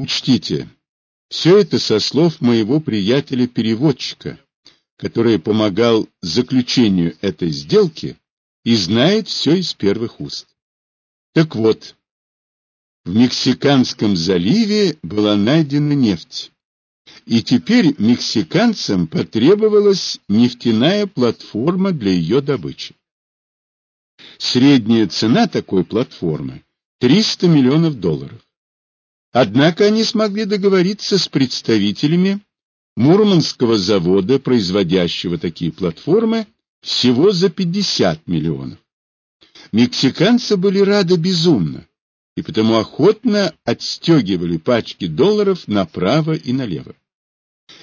Учтите, все это со слов моего приятеля-переводчика, который помогал заключению этой сделки и знает все из первых уст. Так вот, в Мексиканском заливе была найдена нефть, и теперь мексиканцам потребовалась нефтяная платформа для ее добычи. Средняя цена такой платформы – 300 миллионов долларов. Однако они смогли договориться с представителями Мурманского завода, производящего такие платформы, всего за 50 миллионов. Мексиканцы были рады безумно, и потому охотно отстегивали пачки долларов направо и налево.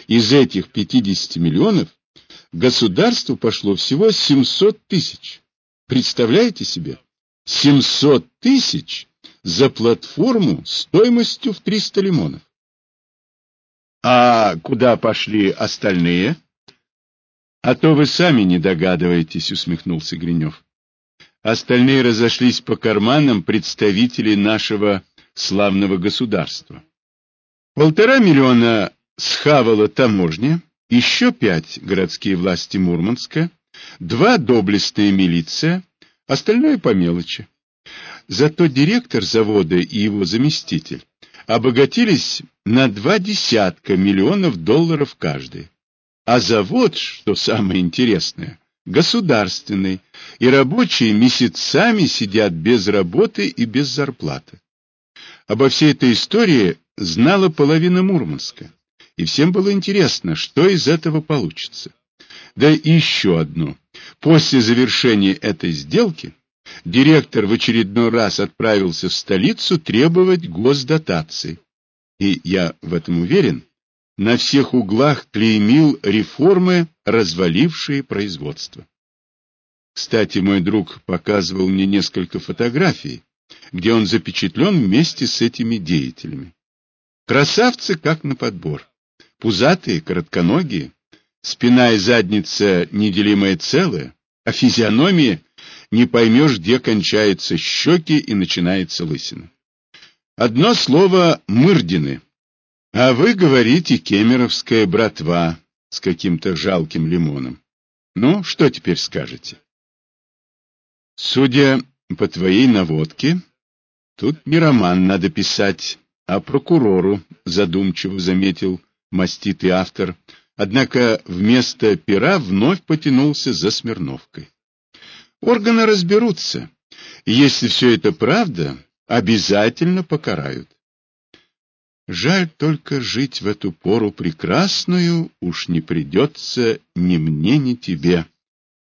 Из этих 50 миллионов государству пошло всего 700 тысяч. Представляете себе? 700 тысяч за платформу стоимостью в 300 лимонов. А куда пошли остальные? А то вы сами не догадываетесь, усмехнулся Гринев. Остальные разошлись по карманам представителей нашего славного государства. Полтора миллиона схавала таможня, еще пять городские власти Мурманска, два доблестная милиция, остальное по мелочи. Зато директор завода и его заместитель обогатились на два десятка миллионов долларов каждый. А завод, что самое интересное, государственный, и рабочие месяцами сидят без работы и без зарплаты. Обо всей этой истории знала половина Мурманска, и всем было интересно, что из этого получится. Да и еще одно. После завершения этой сделки директор в очередной раз отправился в столицу требовать госдотации. И я в этом уверен, на всех углах клеймил реформы, развалившие производство. Кстати, мой друг показывал мне несколько фотографий, где он запечатлен вместе с этими деятелями. Красавцы как на подбор. Пузатые, коротконогие, спина и задница неделимое целое, а физиономия не поймешь, где кончаются щеки и начинается лысина. Одно слово «мырдины», а вы говорите «кемеровская братва» с каким-то жалким лимоном. Ну, что теперь скажете? Судя по твоей наводке, тут не роман надо писать, а прокурору, задумчиво заметил маститый автор, однако вместо пера вновь потянулся за Смирновкой. Органы разберутся, если все это правда, обязательно покарают. Жаль только жить в эту пору прекрасную уж не придется ни мне, ни тебе.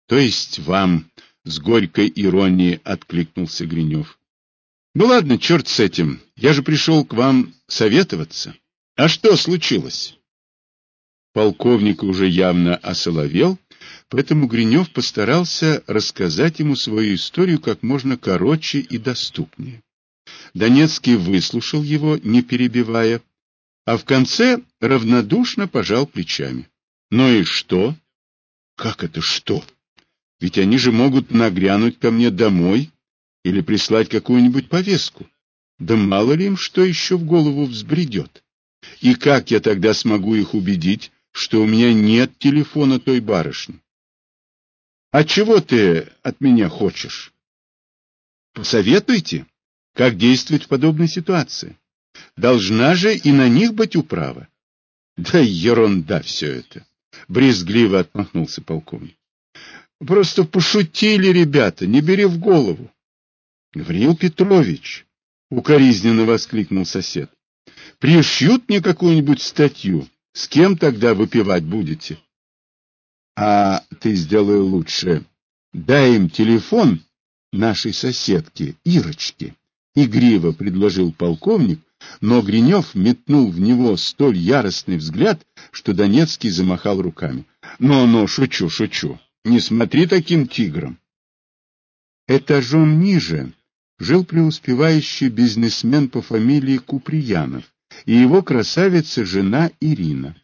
То есть вам, — с горькой иронией откликнулся Гринев. Ну ладно, черт с этим, я же пришел к вам советоваться. А что случилось? Полковник уже явно осоловел Поэтому Гринев постарался рассказать ему свою историю как можно короче и доступнее. Донецкий выслушал его, не перебивая, а в конце равнодушно пожал плечами. Ну и что? Как это что? Ведь они же могут нагрянуть ко мне домой или прислать какую-нибудь повестку. Да мало ли им что еще в голову взбредет. И как я тогда смогу их убедить, что у меня нет телефона той барышни? А чего ты от меня хочешь? Посоветуйте, как действовать в подобной ситуации. Должна же и на них быть управа. Да ерунда все это. Брезгливо отмахнулся полковник. Просто пошутили ребята, не бери в голову. Гавриил Петрович, укоризненно воскликнул сосед. Пришьют мне какую-нибудь статью. С кем тогда выпивать будете? А ты сделай лучше. Дай им телефон нашей соседки, Ирочки. Игриво предложил полковник, но Гринев метнул в него столь яростный взгляд, что Донецкий замахал руками. «Ну-ну, шучу, шучу. Не смотри таким тигром». Этажом ниже жил преуспевающий бизнесмен по фамилии Куприянов и его красавица-жена Ирина.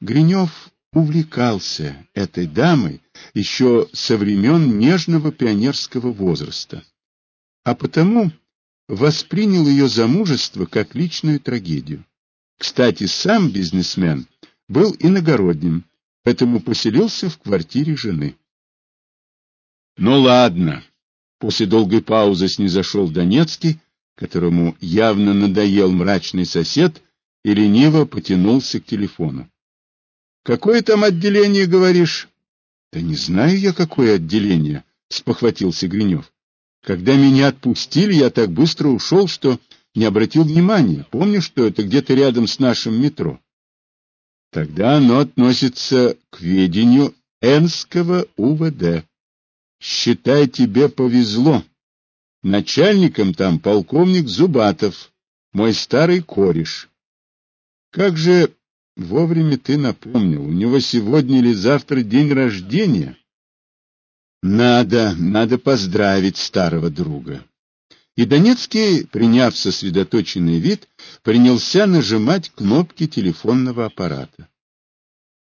Гринев увлекался этой дамой еще со времен нежного пионерского возраста, а потому воспринял ее замужество как личную трагедию. Кстати, сам бизнесмен был иногородним, поэтому поселился в квартире жены. Ну ладно. После долгой паузы снизошел Донецкий, которому явно надоел мрачный сосед, и лениво потянулся к телефону. — Какое там отделение, говоришь? — Да не знаю я, какое отделение, — спохватился Гринев. — Когда меня отпустили, я так быстро ушел, что не обратил внимания. Помню, что это где-то рядом с нашим метро. Тогда оно относится к ведению Энского УВД. Считай, тебе повезло. Начальником там полковник Зубатов, мой старый кореш. Как же вовремя ты напомнил, у него сегодня или завтра день рождения. Надо, надо поздравить старого друга. И Донецкий, приняв сосредоточенный вид, принялся нажимать кнопки телефонного аппарата.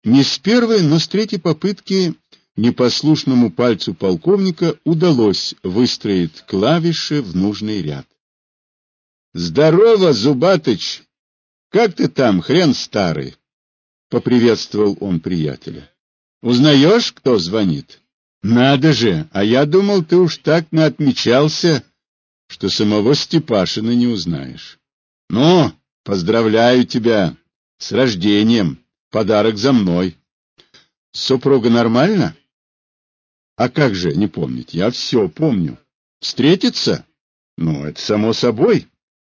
Не с первой, но с третьей попытки непослушному пальцу полковника удалось выстроить клавиши в нужный ряд. — Здорово, Зубатыч! Как ты там, хрен старый? — поприветствовал он приятеля. — Узнаешь, кто звонит? — Надо же, а я думал, ты уж так наотмечался, что самого Степашина не узнаешь. — Ну, поздравляю тебя с рождением, подарок за мной. — Супруга нормально? — А как же не помнить? Я все помню. Встретиться? Ну, это само собой.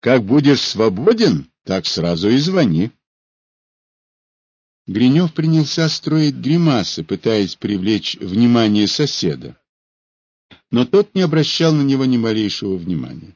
Как будешь свободен, так сразу и звони. Гринев принялся строить гримасы, пытаясь привлечь внимание соседа. Но тот не обращал на него ни малейшего внимания.